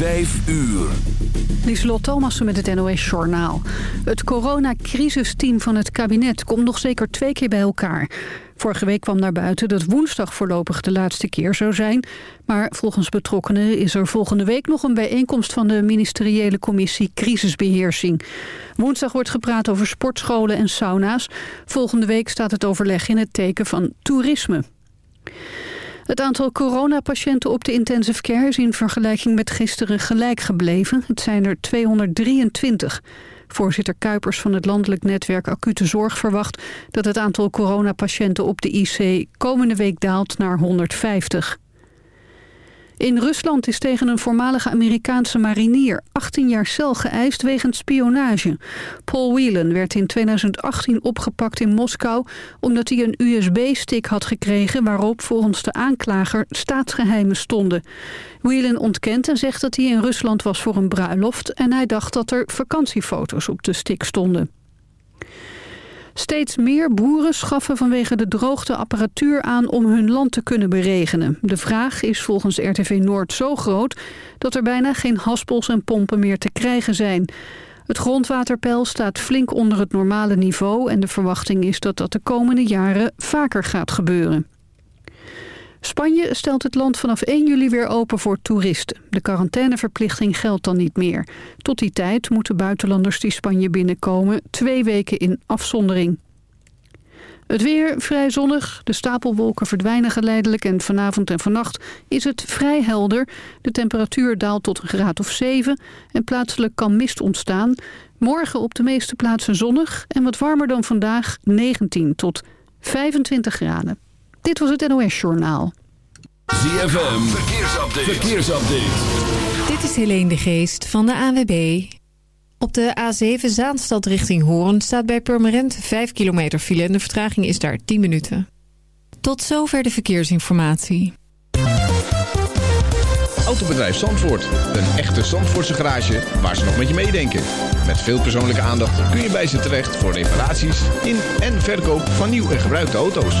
5 uur. Lieselot Thomassen met het NOS-journaal. Het coronacrisisteam van het kabinet komt nog zeker twee keer bij elkaar. Vorige week kwam naar buiten dat woensdag voorlopig de laatste keer zou zijn. Maar volgens betrokkenen is er volgende week nog een bijeenkomst... van de ministeriële commissie Crisisbeheersing. Woensdag wordt gepraat over sportscholen en sauna's. Volgende week staat het overleg in het teken van toerisme. Het aantal coronapatiënten op de intensive care is in vergelijking met gisteren gelijk gebleven. Het zijn er 223. Voorzitter Kuipers van het landelijk netwerk Acute Zorg verwacht dat het aantal coronapatiënten op de IC komende week daalt naar 150. In Rusland is tegen een voormalige Amerikaanse marinier 18 jaar cel geëist wegens spionage. Paul Whelan werd in 2018 opgepakt in Moskou omdat hij een USB-stick had gekregen waarop volgens de aanklager staatsgeheimen stonden. Whelan ontkent en zegt dat hij in Rusland was voor een bruiloft en hij dacht dat er vakantiefoto's op de stick stonden. Steeds meer boeren schaffen vanwege de droogte apparatuur aan om hun land te kunnen beregenen. De vraag is volgens RTV Noord zo groot dat er bijna geen haspels en pompen meer te krijgen zijn. Het grondwaterpeil staat flink onder het normale niveau en de verwachting is dat dat de komende jaren vaker gaat gebeuren. Spanje stelt het land vanaf 1 juli weer open voor toeristen. De quarantaineverplichting geldt dan niet meer. Tot die tijd moeten buitenlanders die Spanje binnenkomen... twee weken in afzondering. Het weer vrij zonnig. De stapelwolken verdwijnen geleidelijk... en vanavond en vannacht is het vrij helder. De temperatuur daalt tot een graad of 7... en plaatselijk kan mist ontstaan. Morgen op de meeste plaatsen zonnig... en wat warmer dan vandaag 19 tot 25 graden. Dit was het NOS Journaal. ZFM, verkeersupdate. verkeersupdate. Dit is Helene de Geest van de AWB. Op de A7 Zaanstad richting Hoorn staat bij Purmerend 5 kilometer file... en de vertraging is daar 10 minuten. Tot zover de verkeersinformatie. Autobedrijf Zandvoort. Een echte Zandvoortse garage waar ze nog met je meedenken. Met veel persoonlijke aandacht kun je bij ze terecht... voor reparaties in en verkoop van nieuw en gebruikte auto's.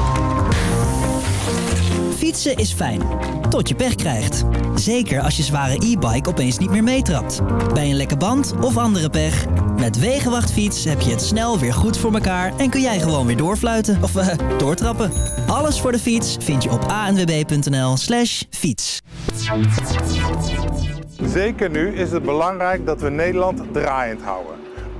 Fietsen is fijn, tot je pech krijgt. Zeker als je zware e-bike opeens niet meer meetrapt. Bij een lekke band of andere pech... Met Wegenwachtfiets heb je het snel weer goed voor elkaar en kun jij gewoon weer doorfluiten of uh, doortrappen. Alles voor de fiets vind je op anwb.nl slash fiets. Zeker nu is het belangrijk dat we Nederland draaiend houden.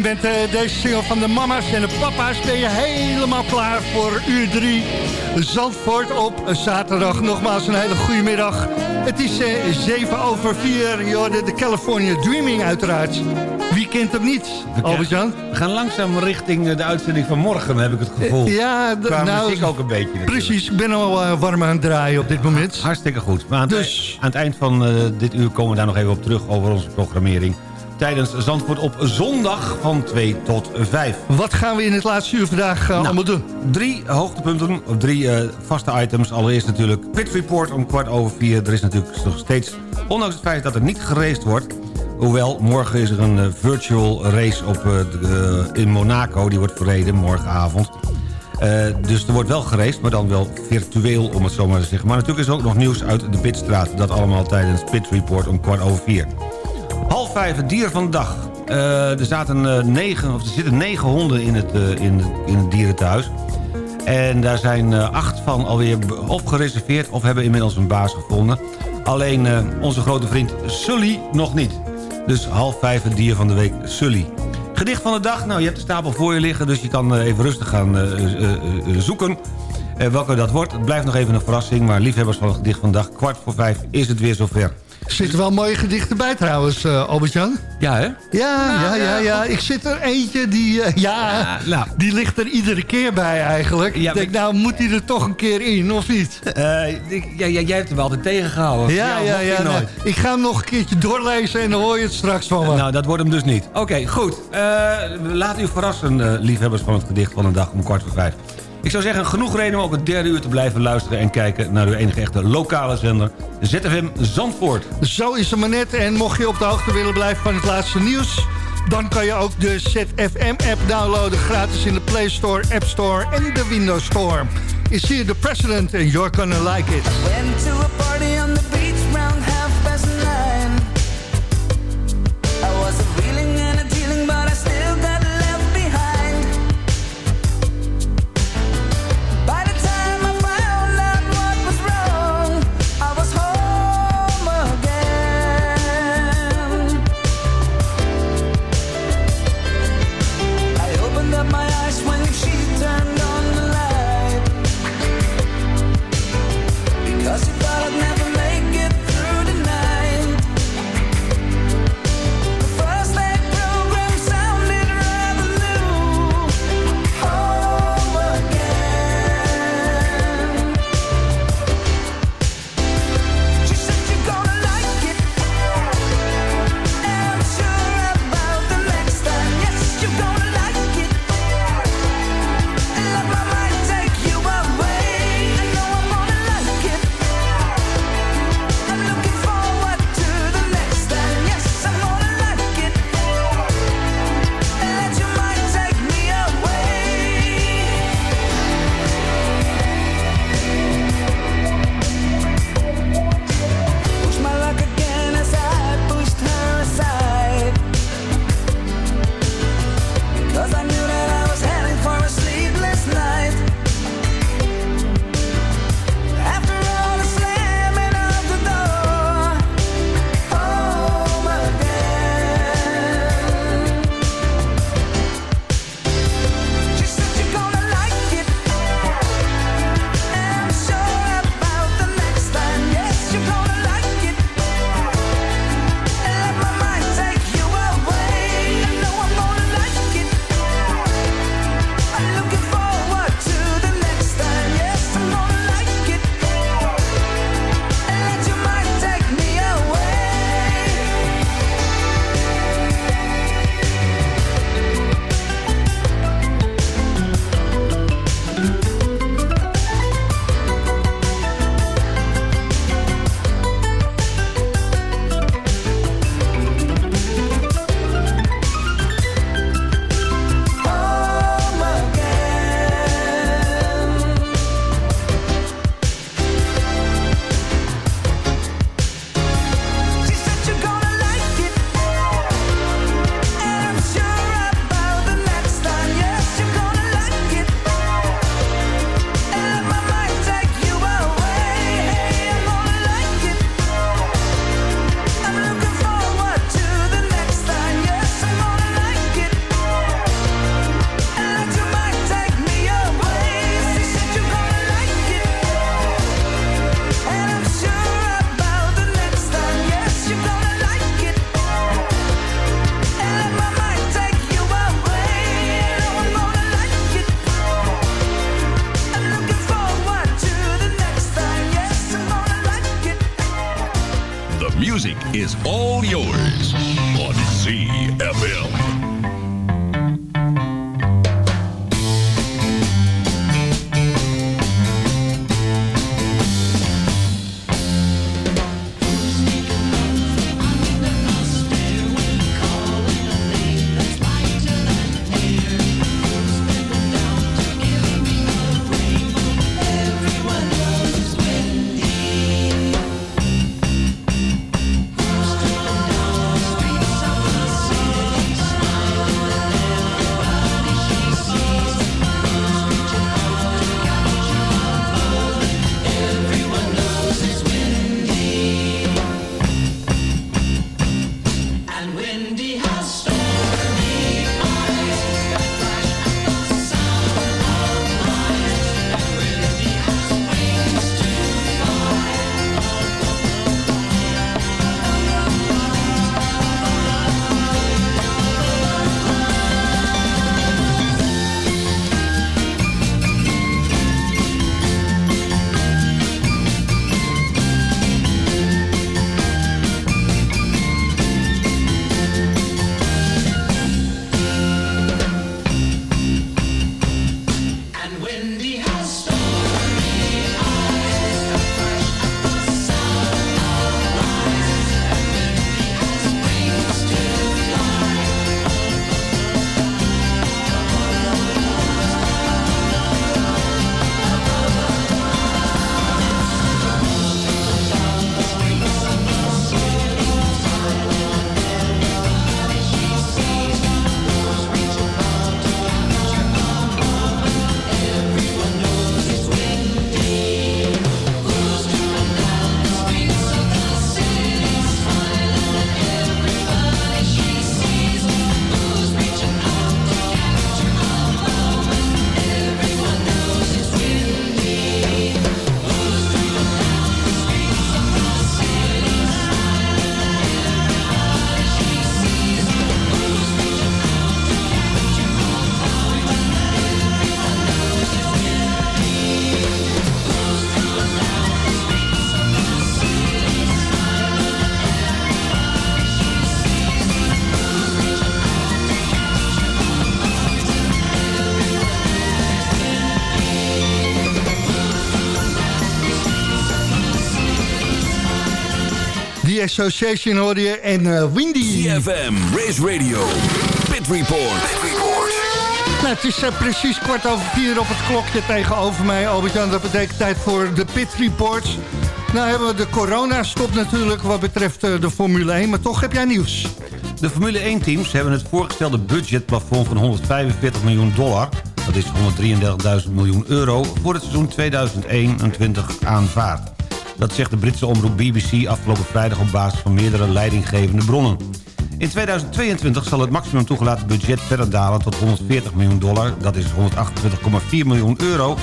En met uh, deze single van de mama's en de papa's ben je helemaal klaar voor uur 3. Zandvoort op zaterdag. Nogmaals een hele goede middag. Het is uh, 7 over 4. Je de California Dreaming uiteraard. Wie kent hem niet, Albert-Jan? We gaan langzaam richting de uitzending van morgen, heb ik het gevoel. Ja, Qua nou, muziek ook een beetje. Natuurlijk. Precies, ik ben al uh, warm aan het draaien op dit moment. Hartstikke goed. Maar aan, dus... aan het eind van uh, dit uur komen we daar nog even op terug over onze programmering tijdens Zandvoort op zondag van 2 tot 5. Wat gaan we in het laatste uur vandaag uh, nou, allemaal doen? Drie hoogtepunten, drie uh, vaste items. Allereerst natuurlijk Pit Report om kwart over vier. Er is natuurlijk nog steeds, ondanks het feit dat er niet geraced wordt... Hoewel, morgen is er een uh, virtual race op, in Monaco. Die wordt verreden morgenavond. dus er wordt wel geraced, maar dan wel virtueel om het zo maar te zeggen. Maar natuurlijk is er ook nog nieuws uit de Pitstraat. Dat allemaal tijdens Pit Report om kwart over vier. Half vijf, het dier van de dag. Uh, er, negen, of er zitten negen honden in het, uh, in, in het dierenthuis. En daar zijn acht van alweer opgereserveerd... of hebben inmiddels een baas gevonden. Alleen onze grote vriend Sully nog niet. Dus half vijf, het dier van de week, Sully. Gedicht van de dag, nou, je hebt de stapel voor je liggen... dus je kan even rustig gaan zoeken... welke dat wordt. Het blijft nog even een verrassing... maar liefhebbers van het gedicht van de dag, kwart voor vijf is het weer zover. Er zitten wel mooie gedichten bij trouwens, uh, Albert-Jan. Ja, hè? Ja, ja, nou, ja, ja. Ik zit er eentje die, uh, ja, nou. die ligt er iedere keer bij eigenlijk. ik denk, nou moet hij er toch een keer in, of niet? Uh, ik, ja, jij hebt hem altijd tegengehouden. Ja, ja, ja. Nou, ik ga hem nog een keertje doorlezen en dan hoor je het straks van me. Nou, dat wordt hem dus niet. Oké, goed. laat u verrassen, liefhebbers van het gedicht van de dag om kwart voor vijf. Ik zou zeggen, genoeg reden om ook het derde uur te blijven luisteren... en kijken naar uw enige echte lokale zender, ZFM Zandvoort. Zo is het maar net. En mocht je op de hoogte willen blijven van het laatste nieuws... dan kan je ook de ZFM-app downloaden... gratis in de Play Store, App Store en de Windows Store. Is hier de president and you're gonna like it. Association hoorde je en uh, Windy. CFM, Race Radio, Pit Report. Pit Report. Nou, het is uh, precies kwart over vier op het klokje tegenover mij. Albert-Jan, dat betekent tijd voor de Pit Reports. Nou hebben we de corona-stop natuurlijk wat betreft uh, de Formule 1, maar toch heb jij nieuws. De Formule 1-teams hebben het voorgestelde budgetplafond van 145 miljoen dollar... dat is 133.000 miljoen euro, voor het seizoen 2021 aanvaard. Dat zegt de Britse omroep BBC afgelopen vrijdag op basis van meerdere leidinggevende bronnen. In 2022 zal het maximum toegelaten budget verder dalen tot 140 miljoen dollar. Dat is 128,4 miljoen euro.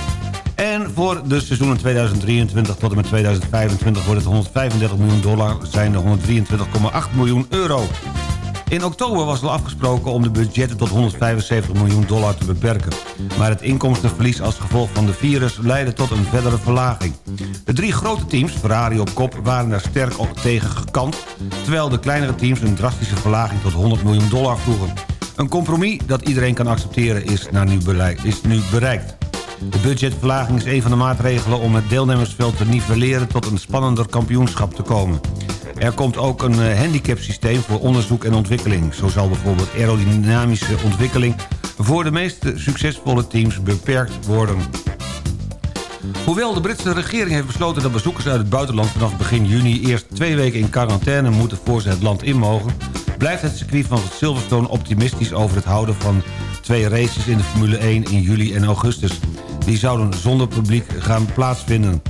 En voor de seizoenen 2023 tot en met 2025 wordt het 135 miljoen dollar, zijn de 123,8 miljoen euro. In oktober was al afgesproken om de budgetten tot 175 miljoen dollar te beperken. Maar het inkomstenverlies als gevolg van de virus leidde tot een verdere verlaging. De drie grote teams, Ferrari op kop, waren daar sterk tegen gekant... terwijl de kleinere teams een drastische verlaging tot 100 miljoen dollar vroegen. Een compromis dat iedereen kan accepteren is, nu, is nu bereikt. De budgetverlaging is een van de maatregelen om het deelnemersveld te nivelleren tot een spannender kampioenschap te komen. Er komt ook een eh, handicapsysteem voor onderzoek en ontwikkeling. Zo zal bijvoorbeeld aerodynamische ontwikkeling voor de meest succesvolle teams beperkt worden. Hoewel de Britse regering heeft besloten dat bezoekers uit het buitenland vanaf begin juni eerst twee weken in quarantaine moeten voor ze het land in mogen, blijft het circuit van Silverstone optimistisch over het houden van twee races in de Formule 1 in juli en augustus. Die zouden zonder publiek gaan plaatsvinden.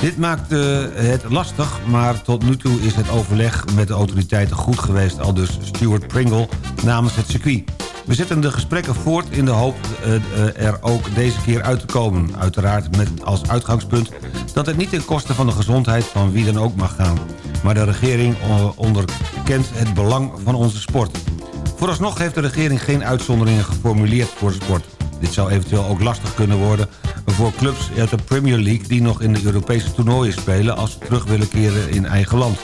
Dit maakt uh, het lastig, maar tot nu toe is het overleg met de autoriteiten goed geweest... al dus Stuart Pringle namens het circuit. We zetten de gesprekken voort in de hoop uh, er ook deze keer uit te komen. Uiteraard met als uitgangspunt dat het niet ten koste van de gezondheid van wie dan ook mag gaan. Maar de regering onderkent het belang van onze sport. Vooralsnog heeft de regering geen uitzonderingen geformuleerd voor sport. Dit zou eventueel ook lastig kunnen worden voor clubs uit de Premier League... die nog in de Europese toernooien spelen als ze terug willen keren in eigen land.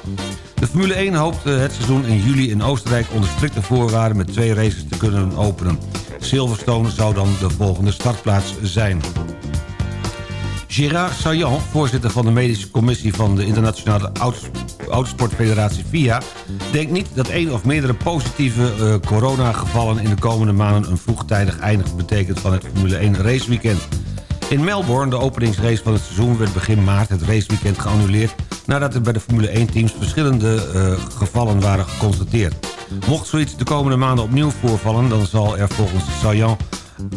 De Formule 1 hoopt het seizoen in juli in Oostenrijk onder strikte voorwaarden met twee races te kunnen openen. Silverstone zou dan de volgende startplaats zijn. Gérard Saillant, voorzitter van de medische commissie van de internationale Autosportfederatie FIA... denkt niet dat één of meerdere positieve uh, coronagevallen in de komende maanden... een vroegtijdig eindig betekent van het Formule 1 raceweekend. In Melbourne, de openingsrace van het seizoen, werd begin maart het raceweekend geannuleerd... nadat er bij de Formule 1-teams verschillende uh, gevallen waren geconstateerd. Mocht zoiets de komende maanden opnieuw voorvallen... dan zal er volgens Saillant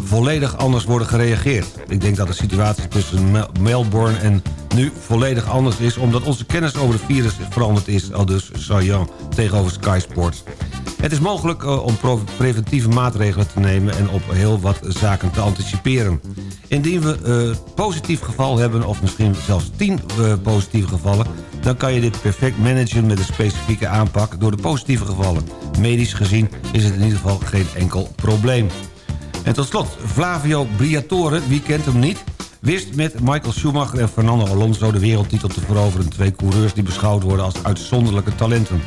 volledig anders worden gereageerd. Ik denk dat de situatie tussen Melbourne en nu volledig anders is... omdat onze kennis over het virus veranderd is, al dus Sayan tegenover Sky Sports. Het is mogelijk uh, om preventieve maatregelen te nemen... en op heel wat zaken te anticiperen. Indien we een uh, positief geval hebben, of misschien zelfs tien uh, positieve gevallen... dan kan je dit perfect managen met een specifieke aanpak door de positieve gevallen. Medisch gezien is het in ieder geval geen enkel probleem. En tot slot, Flavio Briatore, wie kent hem niet... wist met Michael Schumacher en Fernando Alonso de wereldtitel te veroveren. Twee coureurs die beschouwd worden als uitzonderlijke talenten.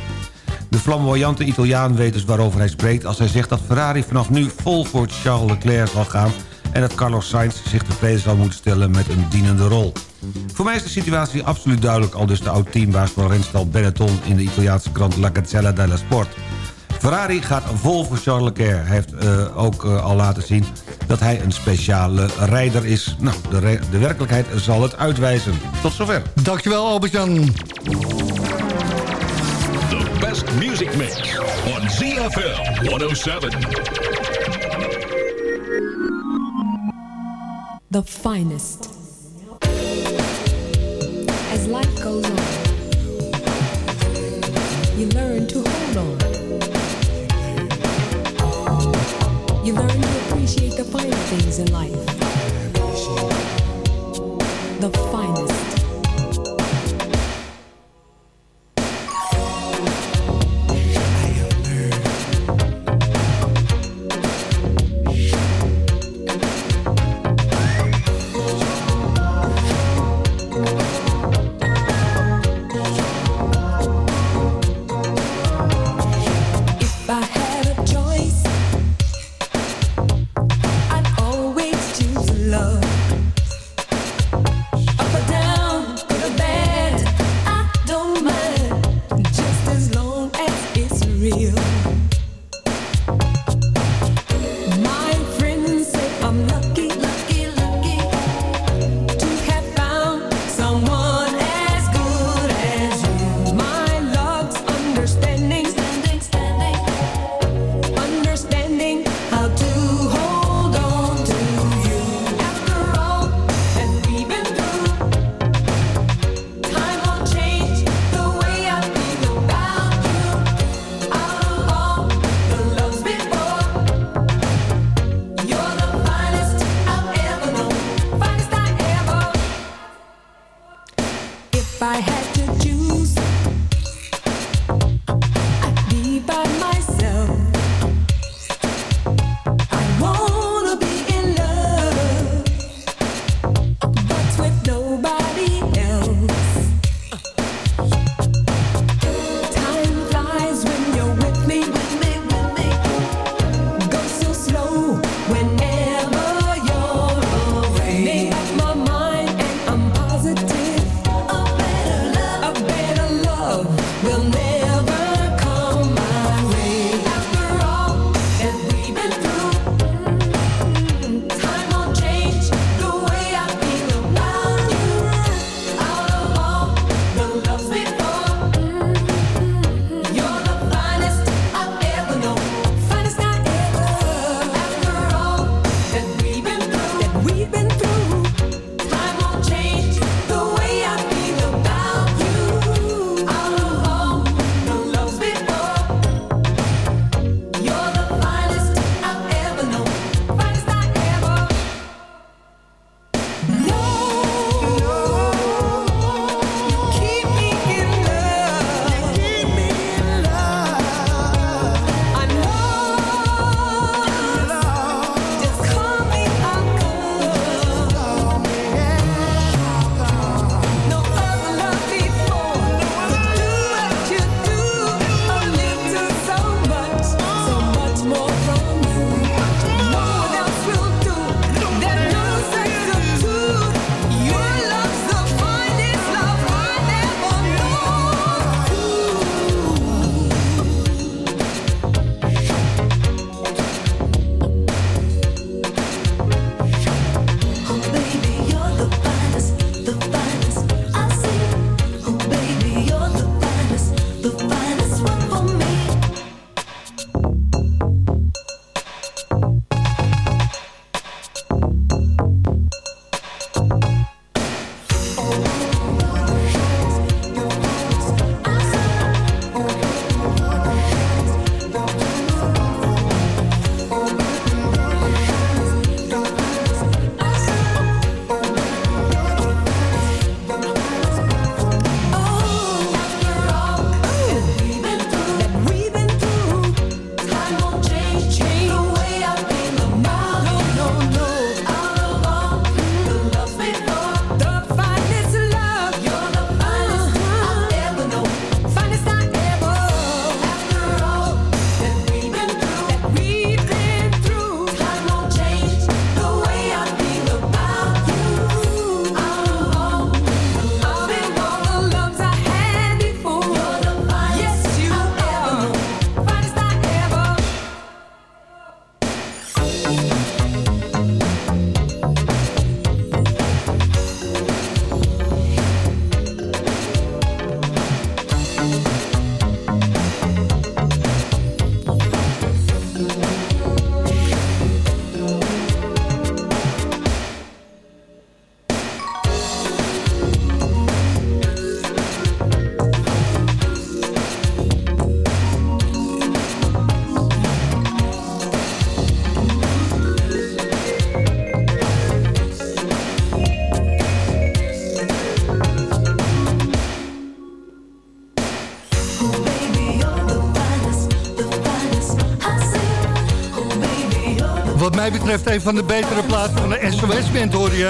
De flamboyante Italiaan weet dus waarover hij spreekt... als hij zegt dat Ferrari vanaf nu vol voor Charles Leclerc zal gaan... en dat Carlos Sainz zich tevreden zal moeten stellen met een dienende rol. Voor mij is de situatie absoluut duidelijk... al dus de oud-teambaas van renstal Benetton in de Italiaanse krant La Gazzella della Sport... Ferrari gaat vol voor Charles Leclerc. Hij heeft uh, ook uh, al laten zien dat hij een speciale rijder is. Nou, de, de werkelijkheid zal het uitwijzen. Tot zover. Dankjewel Albert-Jan. The best music mix on ZFM 107. The finest. As life goes on, you learn to hold on. You learn to appreciate the finer things in life. The finest. Betreft een van de betere platen van de SOS-band hoor je.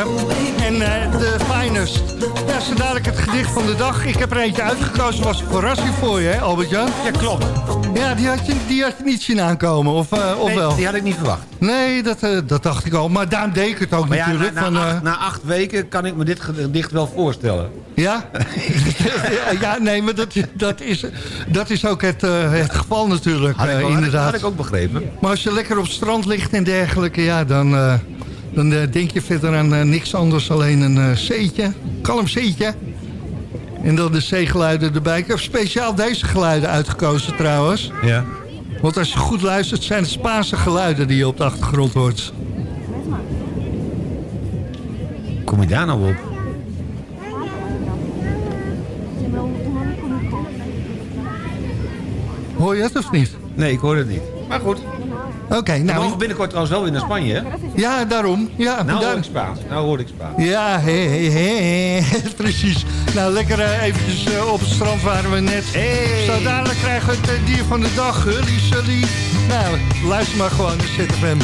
En eh, de Finest. Ja, zo dadelijk het gedicht van de dag. Ik heb er eentje uitgekozen, was een verrassing voor je, hè, Albert-Jan? Ja, klopt. Ja, die had je, die had je niet zien aankomen, of, eh, of Nee, wel? die had ik niet verwacht. Nee, dat, eh, dat dacht ik al. Maar Daan deed het ook Maar ja, na, natuurlijk. na, van, acht, na acht weken kan ik me dit gedicht wel voorstellen. Ja? ja, nee, maar dat, dat, is, dat is ook het, eh, het geval natuurlijk, Had ik, eh, had ik- inderdaad. had ik ook begrepen. Maar als je lekker op het strand ligt en dergelijke, ja, dan, eh, dan denk je verder aan niks anders. Alleen een zeetje, kalm zeetje. En dan de zeegeluiden erbij. Ik heb speciaal deze geluiden uitgekozen trouwens. Ja. Want als je goed luistert, zijn het Spaanse geluiden die je op de achtergrond hoort. Kom je daar nou op? Hoor je het of niet? Nee, ik hoor het niet. Maar goed. Oké, We mogen nou, binnenkort trouwens wel weer naar Spanje, hè? ja, daarom. Ja, Nou hoor ik Spaans. Nou hoor ik Spaans. Ja, hé, hé, hé, precies. Nou, lekker eh, eventjes eh, op het strand waren we net. Hey. Zo dadelijk krijgen we het eh, dier van de dag, Hully Sully. Nou, luister maar gewoon naar ZFM.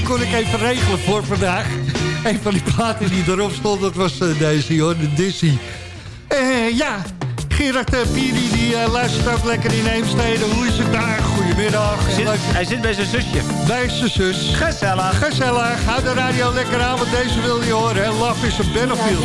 Die kon ik even regelen voor vandaag. Een van die platen die erop stond, dat was eh, deze, hoor, de Dizzy. Eh, ja, Gerard uh, Piri, die luistert ook lekker in Heemstede. Hoe is het daar? Goedemiddag. Zit- leuk- hij zit bij zijn zusje. Bij zijn zus. Gezellig. Gezellig. Hou de radio lekker aan, want deze wil je horen. hè. Love is a battlefield.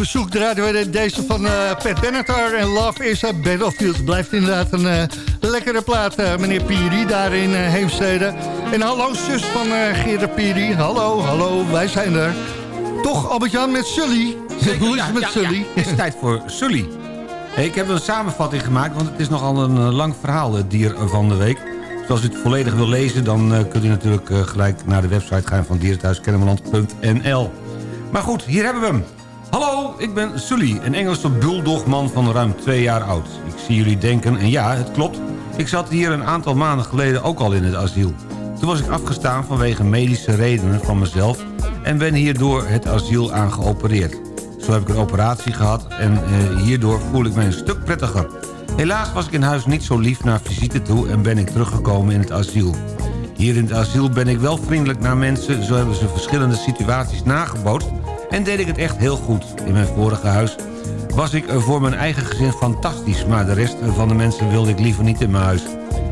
Verzoek draaien we deze van eh Pat Benatar en Love is a Battlefield. Blijft inderdaad een eh, lekkere plaat, eh, meneer Piri, daar in Heemstede. En hallo zus van uh, Gerard Piri. Hallo, hallo, wij zijn er. Toch Albert-Jan met Sully. Hoe is het met ja, Sully? ja, het is tijd voor Sully. Hey, ik heb een samenvatting gemaakt, want het is nogal een lang verhaal, het dier van de week. Dus als u het volledig wil lezen, dan kunt u natuurlijk gelijk naar de website gaan van dierenthuiskennemerland.nl. Maar goed, hier hebben we hem. Hallo, ik ben Sully, een Engelse bulldogman van ruim twee jaar oud. Ik zie jullie denken, en ja, het klopt. Ik zat hier een aantal maanden geleden ook al in het asiel. Toen was ik afgestaan vanwege medische redenen van mezelf... en ben hierdoor het asiel aan geopereerd. Zo heb ik een operatie gehad en eh, hierdoor voel ik me een stuk prettiger. Helaas was ik in huis niet zo lief naar visite toe en ben ik teruggekomen in het asiel. Hier in het asiel ben ik wel vriendelijk naar mensen... zo hebben ze verschillende situaties nagebootst... en deed ik het echt heel goed. In mijn vorige huis was ik eh, voor mijn eigen gezin fantastisch... maar de rest van de mensen wilde ik liever niet in mijn huis.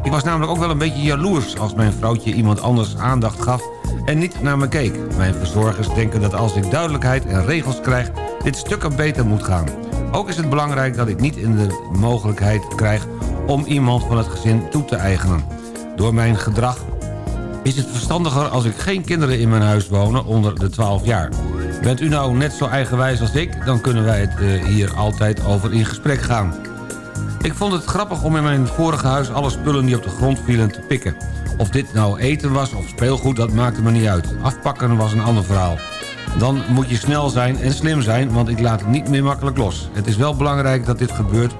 Ik was namelijk ook wel een beetje jaloers... als mijn vrouwtje iemand anders aandacht gaf en niet naar me keek. Mijn verzorgers denken dat als ik duidelijkheid en regels krijg... dit stukken beter moet gaan. Ook is het belangrijk dat ik niet in de mogelijkheid krijg... om iemand van het gezin toe te eigenen. Door mijn gedrag is het verstandiger als ik geen kinderen in mijn huis wonen onder de 12 jaar. Bent u nou net zo eigenwijs als ik, dan kunnen wij het eh, hier altijd over in gesprek gaan. Ik vond het grappig om in mijn vorige huis alle spullen die op de grond vielen te pikken. Of dit nou eten was of speelgoed, dat maakte me niet uit. Afpakken was een ander verhaal. Dan moet je snel zijn en slim zijn, want ik laat het niet meer makkelijk los. Het is wel belangrijk dat dit gebeurt,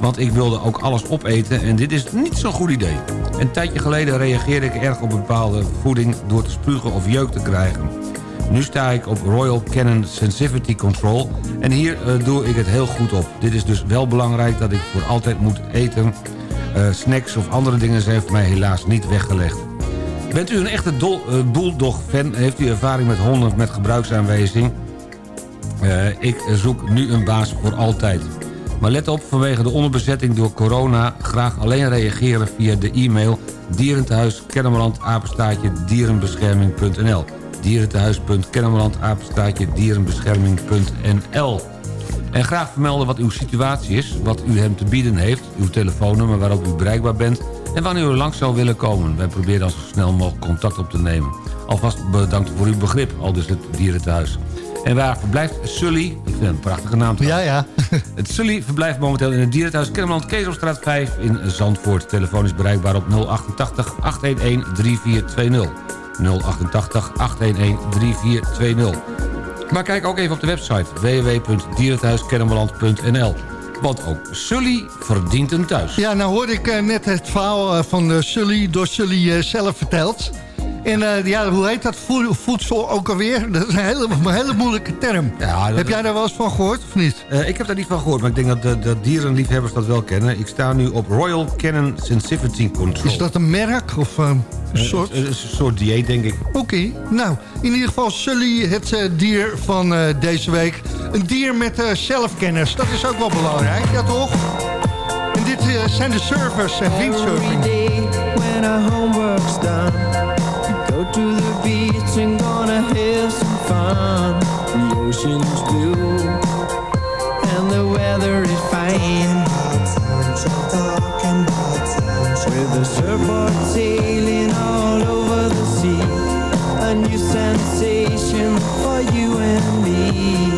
want ik wilde ook alles opeten... en dit is niet zo'n goed idee. Een tijdje geleden reageerde ik erg op bepaalde voeding... door te spugen of jeuk te krijgen. Nu sta ik op Royal Canin Sensitivity Control... en hier eh, doe ik het heel goed op. Dit is dus wel belangrijk dat ik voor altijd moet eten... Eh, snacks of andere dingen zijn voor mij helaas niet weggelegd. Bent u een echte eh, bulldog-fan? Heeft u ervaring met honden met gebruiksaanwijzing? Ik zoek nu een baas voor altijd. Maar let op, vanwege de onderbezetting door corona... graag alleen reageren via de e-mail... dierentehuis apenstaatje dierenbescherming.nl dierentehuis.kennemerland apenstaatje dierenbescherming.nl En graag vermelden wat uw situatie is, wat u hem te bieden heeft... uw telefoonnummer waarop u bereikbaar bent... en wanneer u langs zou willen komen. Wij proberen dan zo snel mogelijk contact op te nemen. Alvast bedankt voor uw begrip, al dus het dierentehuis. En waar verblijft Sully? Ik vind het een prachtige naam trouwens. Ja, ja. Het Sully verblijft momenteel in het dierenthuis Kennemerland Kezelstraat 5 in Zandvoort. Telefoon is bereikbaar op 088 811 3420. 088 811 3420. Maar kijk ook even op de website www.dierenthuiskennemerland.nl. Want ook Sully verdient een thuis. Ja, nou hoorde ik net het verhaal van Sully door Sully zelf verteld. En eh, ja, hoe heet dat vo- voedsel ook alweer? Dat is een hele, een hele moeilijke term. Ja, dat- Heb jij daar wel eens van gehoord of niet? Eh, ik heb daar niet van gehoord, maar ik denk dat de, de dierenliefhebbers dat wel kennen. Ik sta nu op Royal Canin Sensitivity Control. Is dat een merk of eh, een soort? een soort dieet, denk ik. Oké, nou, in ieder geval Sully, het dier van eh, deze week. Een dier met eh, zelfkennis, dat is ook wel belangrijk, ja toch? En dit zijn de surfers en windsurfing. day when our homework's done. To the beach and gonna have some fun. The ocean's blue and the weather is fine. With the surfboard sailing all over the sea. A new sensation for you and me.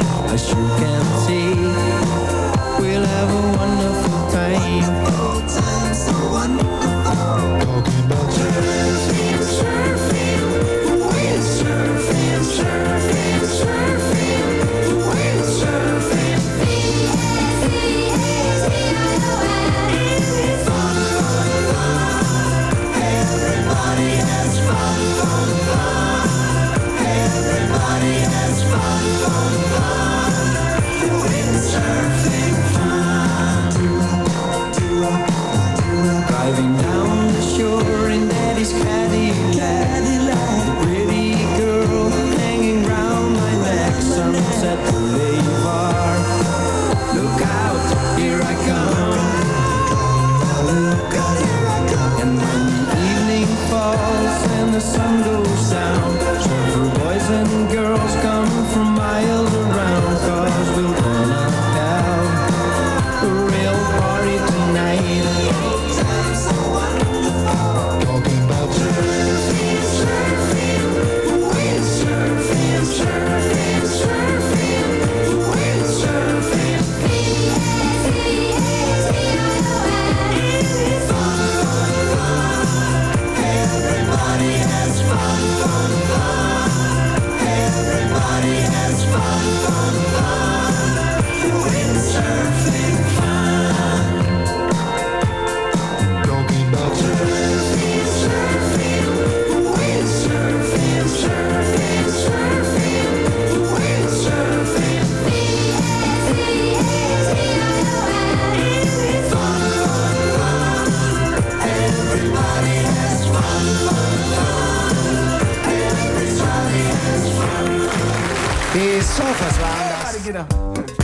sofas round us. Everybody get up.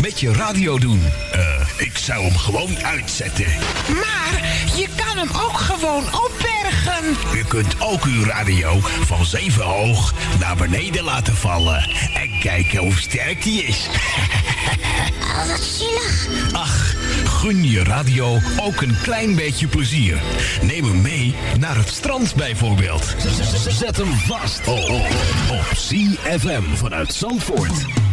met je radio doen? Eh, ik zou hem gewoon uitzetten. Maar je kan hem ook gewoon opbergen. Je kunt ook uw radio van zeven hoog naar beneden laten vallen. En kijken hoe sterk die is. Oh, wat zielig. Ach, gun je radio ook een klein beetje plezier. Neem hem mee naar het strand bijvoorbeeld. Zet hem vast oh, oh. op, op CFM vanuit Zandvoort.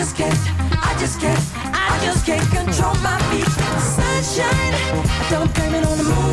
Just can't, I just can't, I just can't control my feet. Sunshine, I don't blame it on the moonlight.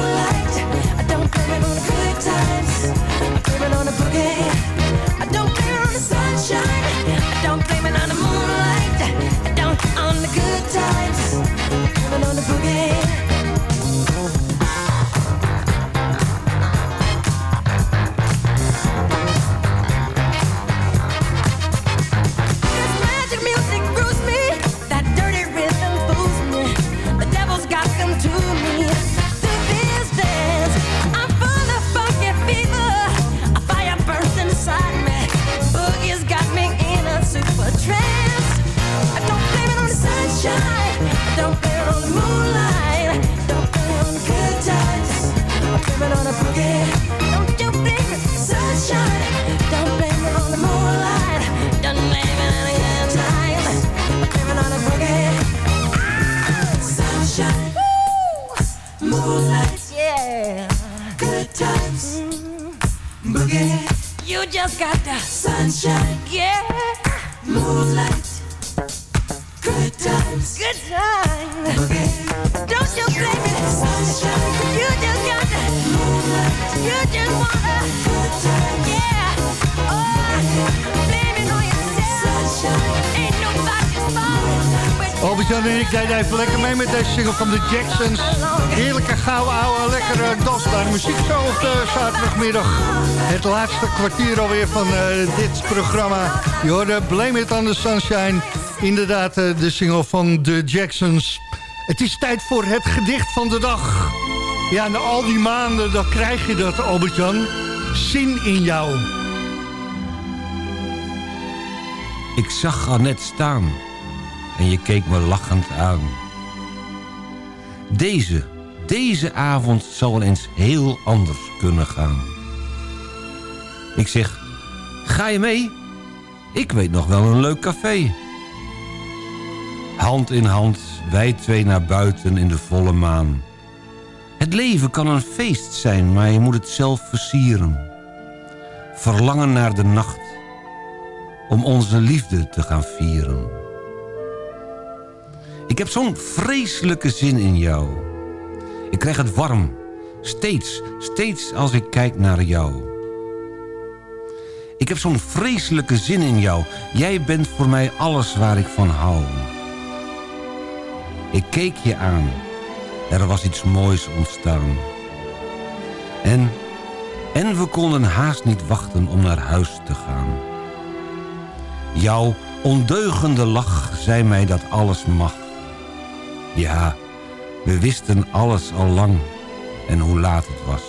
Times. Good times. Boogie. Don't you blame it. Sunshine. You just got the moonlight. You just wanna. Good times. Yeah. Oh, Albert-Jan en ik deden even lekker mee met deze single van de Jacksons. Heerlijke gouden oude, lekkere dansbare muziek zo op de zaterdagmiddag. Het laatste kwartier alweer van eh, dit programma. Je hoorde Blame It on the Sunshine. Inderdaad, eh, de single van de Jacksons. Het is tijd voor het gedicht van de dag. Ja, na al die maanden, dan krijg je dat, Albert-Jan. Zin in jou. Ik zag Annette staan en je keek me lachend aan. Deze, deze avond zal wel eens heel anders kunnen gaan. Ik zeg, ga je mee? Ik weet nog wel een leuk café. Hand in hand, wij twee naar buiten in de volle maan. Het leven kan een feest zijn, maar je moet het zelf versieren. Verlangen naar de nacht, om onze liefde te gaan vieren. Ik heb zo'n vreselijke zin in jou. Ik krijg het warm, steeds, steeds als ik kijk naar jou. Ik heb zo'n vreselijke zin in jou. Jij bent voor mij alles waar ik van hou. Ik keek je aan. Er was iets moois ontstaan. En, en we konden haast niet wachten om naar huis te gaan. Jouw ondeugende lach zei mij dat alles mag. Ja, we wisten alles al lang en hoe laat het was.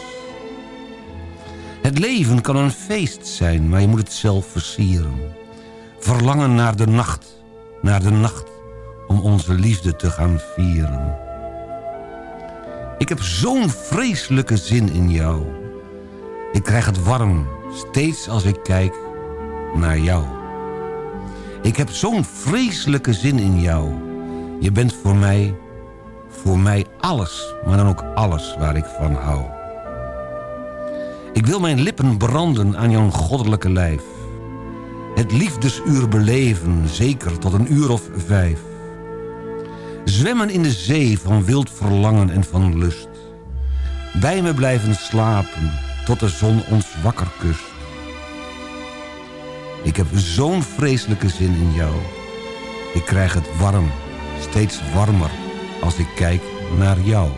Het leven kan een feest zijn, maar je moet het zelf versieren. Verlangen naar de nacht, naar de nacht om onze liefde te gaan vieren. Ik heb zo'n vreselijke zin in jou. Ik krijg het warm, steeds als ik kijk naar jou. Ik heb zo'n vreselijke zin in jou. Je bent voor mij, voor mij alles, maar dan ook alles waar ik van hou. Ik wil mijn lippen branden aan jouw goddelijke lijf. Het liefdesuur beleven, zeker tot een uur of vijf. Zwemmen in de zee van wild verlangen en van lust. Bij me blijven slapen, tot de zon ons wakker kust. Ik heb zo'n vreselijke zin in jou. Ik krijg het warm, steeds warmer als ik kijk naar jou.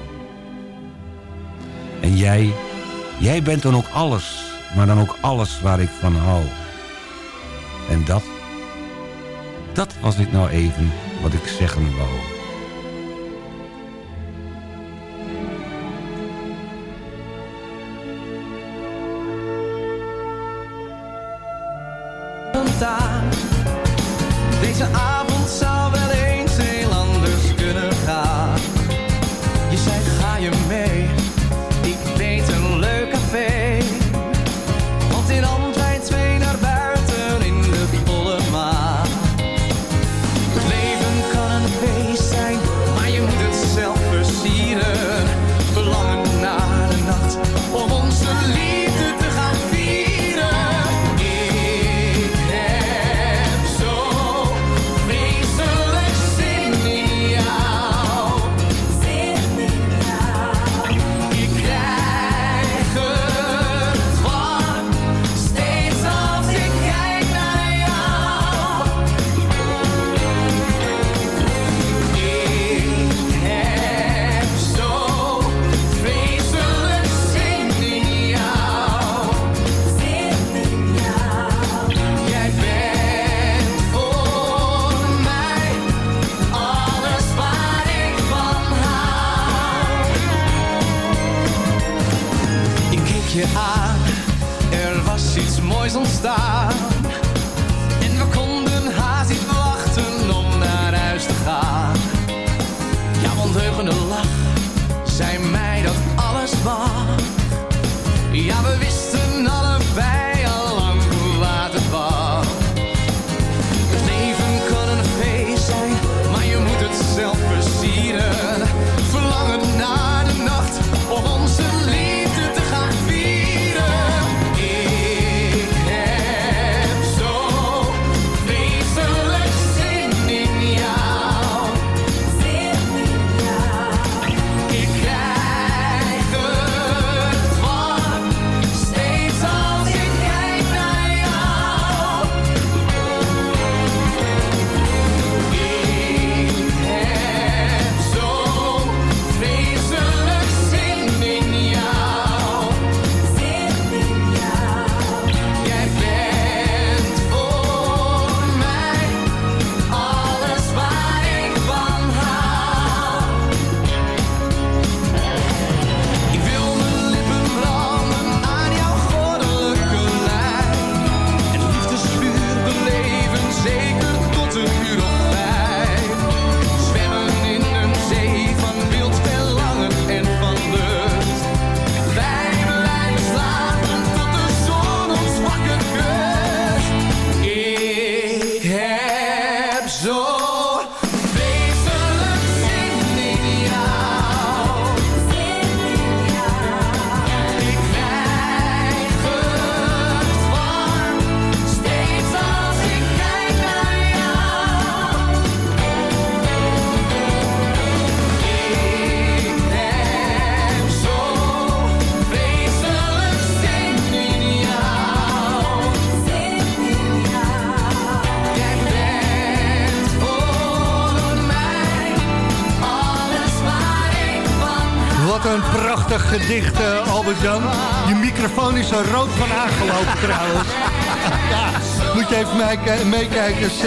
En jij, jij bent dan ook alles, maar dan ook alles waar ik van hou. En dat, dat was ik nou even wat ik zeggen wou.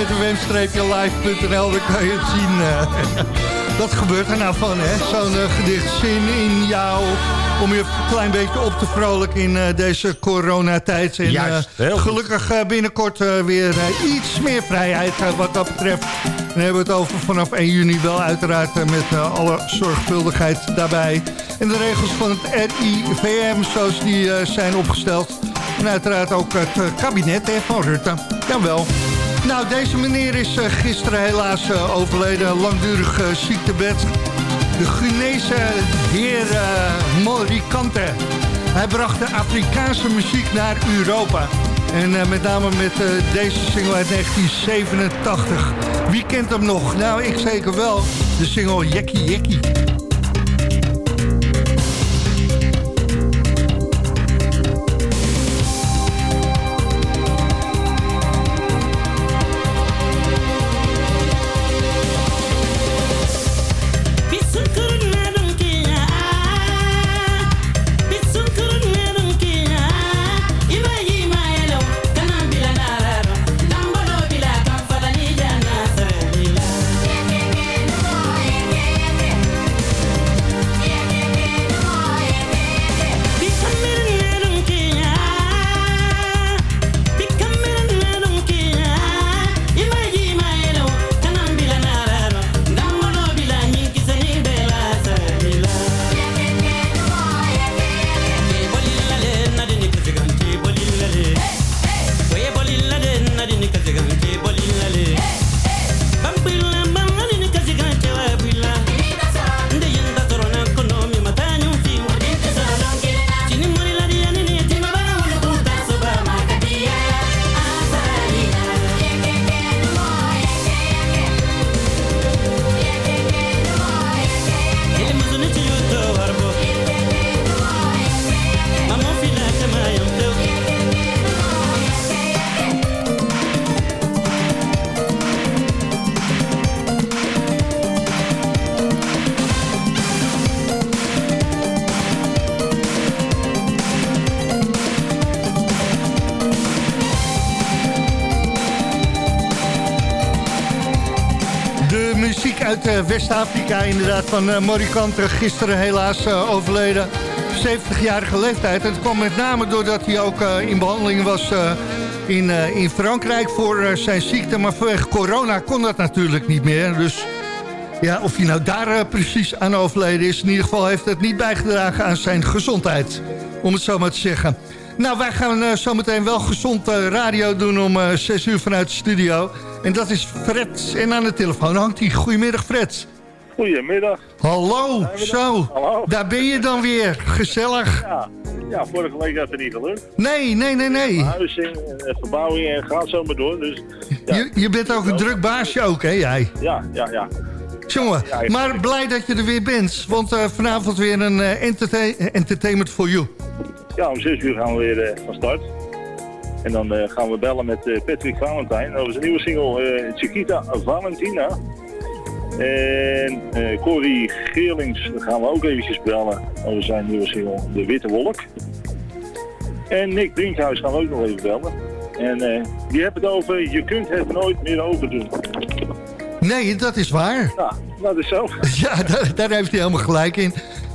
zfm-live.nl, dan kan je het zien. Eh. dat gebeurt er nou van, hè? Zo'n eh, gedicht zin in jou. Om je een klein beetje op te vrolijken in eh, deze coronatijd. En Juist, gelukkig binnenkort weer iets meer vrijheid wat dat betreft. Dan hebben we het over vanaf 1 juni wel uiteraard met alle zorgvuldigheid daarbij. En de regels van het RIVM zoals die zijn opgesteld. En uiteraard ook het kabinet van Rutte. Jawel. Nou, deze meneer is eh, gisteren helaas eh, overleden. Langdurig uh, ziektebed. De Guinese heer Morikante. Hij bracht de Afrikaanse muziek naar Europa. En met name met deze single uit 1987. Wie kent hem nog? Nou, ik zeker wel. De single Jackie Jackie. West-Afrika inderdaad van uh, Morikante. Gisteren helaas uh, overleden. 70-jarige leeftijd. En het kwam met name doordat hij ook in behandeling was in, in Frankrijk voor zijn ziekte. Maar vanwege corona kon dat natuurlijk niet meer. Dus ja, of hij nou daar precies aan overleden is... in ieder geval heeft het niet bijgedragen aan zijn gezondheid. Om het zo maar te zeggen. Nou, wij gaan uh, zometeen wel gezond radio doen om uh, 6 uur vanuit de studio. En dat is Fred. En aan de telefoon hangt hij. Goedemiddag, Fred. Goedemiddag. Hallo, zo. Hallo. Daar ben je dan weer. Gezellig. Ja, ja vorige week had het niet gelukt. Nee, nee, nee, nee. Verhuizing, verbouwing en gaat zo maar door. Dus, ja. je, je bent ook een druk baasje ook, hè, jij? Ja, ja, ja. Jongen, maar blij dat je er weer bent. Want vanavond weer een entertain entertainment for you. Ja, om 6 uur gaan we weer uh, van start. En dan gaan we bellen met Patrick Valentijn over zijn nieuwe single Chiquita Valentina. En Corey Geerlings gaan we ook eventjes bellen over zijn nieuwe single De Witte Wolk. En Nick Brinkhuis gaan we ook nog even bellen. En die hebben het over Je kunt het nooit meer overdoen. Nee, dat is waar. Ja, dat is zo. Ja, daar, daar heeft hij helemaal gelijk in.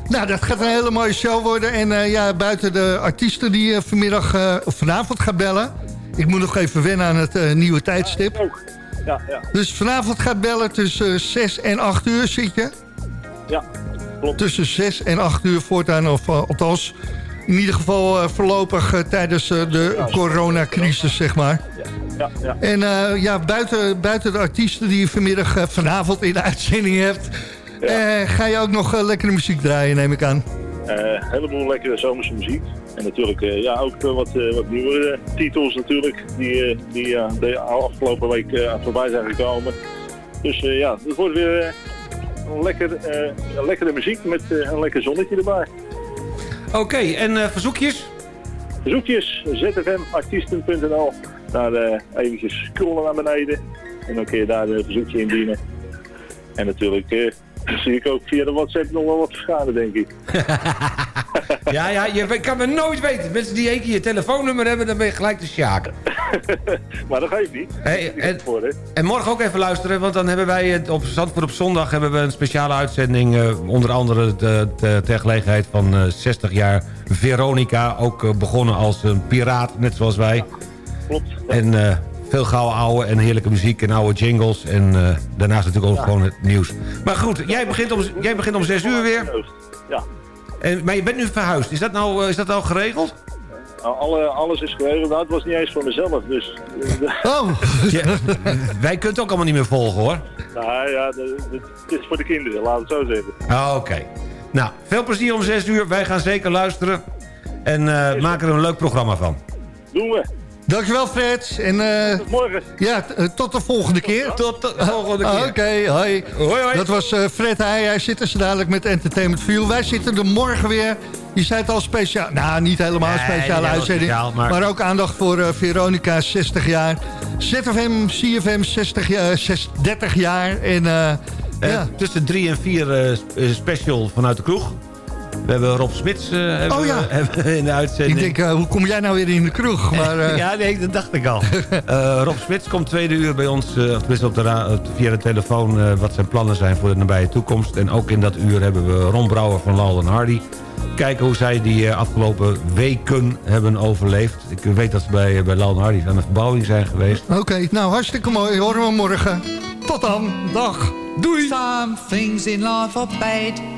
Nou, dat gaat een hele mooie show worden. En uh, ja, buiten de artiesten die uh, vanmiddag uh, of vanavond gaat bellen. Ik moet nog even wennen aan het nieuwe tijdstip. Ja. Ja, ja. Dus vanavond gaat bellen tussen 6 en 8 uur, zit je? Ja, klopt. Tussen 6 en 8 uur voortaan, of althans... In ieder geval voorlopig tijdens de coronacrisis, zeg maar. Ja, ja. En ja, buiten, buiten de artiesten die je vanmiddag vanavond in de uitzending hebt... Ja. Uh, ga je ook nog lekkere muziek draaien, neem ik aan? Een heleboel lekkere zomerse muziek. En natuurlijk ja, ook wat, wat nieuwere titels natuurlijk, die, die de afgelopen week voorbij zijn gekomen. Dus ja, het wordt weer een, lekker, lekkere muziek met een lekker zonnetje erbij. Oké, okay, en verzoekjes? Verzoekjes, zfmartiesten.nl. Daar eventjes scrollen naar beneden. En dan kun je daar een verzoekje indienen. En natuurlijk zie ik ook via de WhatsApp nog wel wat schade, denk ik. ja, ja, je kan me nooit weten. Mensen die één keer je telefoonnummer hebben, dan ben je gelijk te sjaken. maar dat geeft niet. Hey, en, voor, en, morgen ook even luisteren, want dan hebben wij het op Zandvoort op zondag hebben we een speciale uitzending. Uh, onder andere de, de, ter gelegenheid van uh, 60 jaar Veronica. Ook uh, begonnen als een piraat, net zoals wij. Ja, klopt. En veel gouden oude en heerlijke muziek en oude jingles. En uh, daarnaast natuurlijk ook ja. gewoon het nieuws. Maar goed, jij begint om, jij begint om 6 uur weer. Ja. En, maar je bent nu verhuisd. Is dat nou, is dat nou geregeld? Nou, alle, alles is geregeld. Nou, het was niet eens voor mezelf. Dus, oh! ja, wij kunnen het ook allemaal niet meer volgen hoor. Nou ja, het is voor de kinderen, laat het zo zeggen. Oh, Oké. Nou, veel plezier om 6 uur. Wij gaan zeker luisteren. En uh, maken er een leuk programma van. Doen we. Dankjewel Fred. En, uh, tot morgen. Ja, tot de volgende keer. Tot de volgende keer. Oké, okay, hoi. hoi. Hoi, Dat was uh, Fred Heij. Hij zit er zo dadelijk met Entertainment View. Wij zitten er morgen weer. Je zei het al speciaal. Nou, niet helemaal een nee, speciale uitzending. Speciaal, maar... maar... ook aandacht voor uh, Veronica, 60 jaar. ZFM, CFM, 60, uh, 30 jaar. En, ja. Tussen 3 en 4 special vanuit de kroeg. We hebben Rob Smits uh, hebben, oh, ja. hebben in de uitzending. Ik denk, uh, hoe kom jij nou weer in de kroeg? Maar, uh... ja, nee, dat dacht ik al. Rob Smits komt tweede uur bij ons, of tenminste op de via de telefoon... wat zijn plannen zijn voor de nabije toekomst. En ook in dat uur hebben we Ron Brouwer van Lal en Hardy. Kijken hoe zij die afgelopen weken hebben overleefd. Ik weet dat ze bij, bij Lal en Hardy aan de verbouwing zijn geweest. Oké, okay, nou hartstikke mooi. Horen we morgen. Tot dan. Dag. Doei. Some things in life are bad.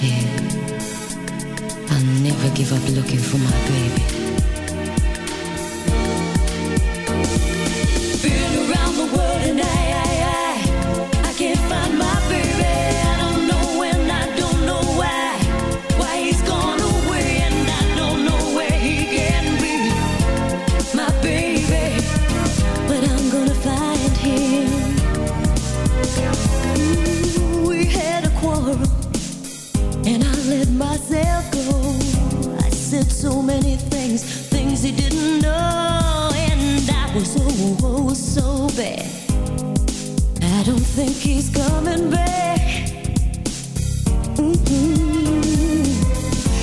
Care. I'll never give up looking for my baby. Been around the world was oh, oh, so bad. I don't think he's coming back. Mm-mm.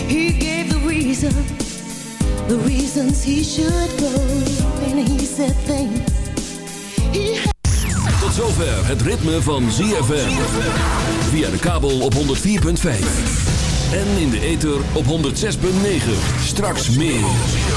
He gave the reason, the reasons he should go, and he said things. He Tot zover het ritme van ZFM. Via de kabel op 104.5. En in de ether op 106.9. Straks meer.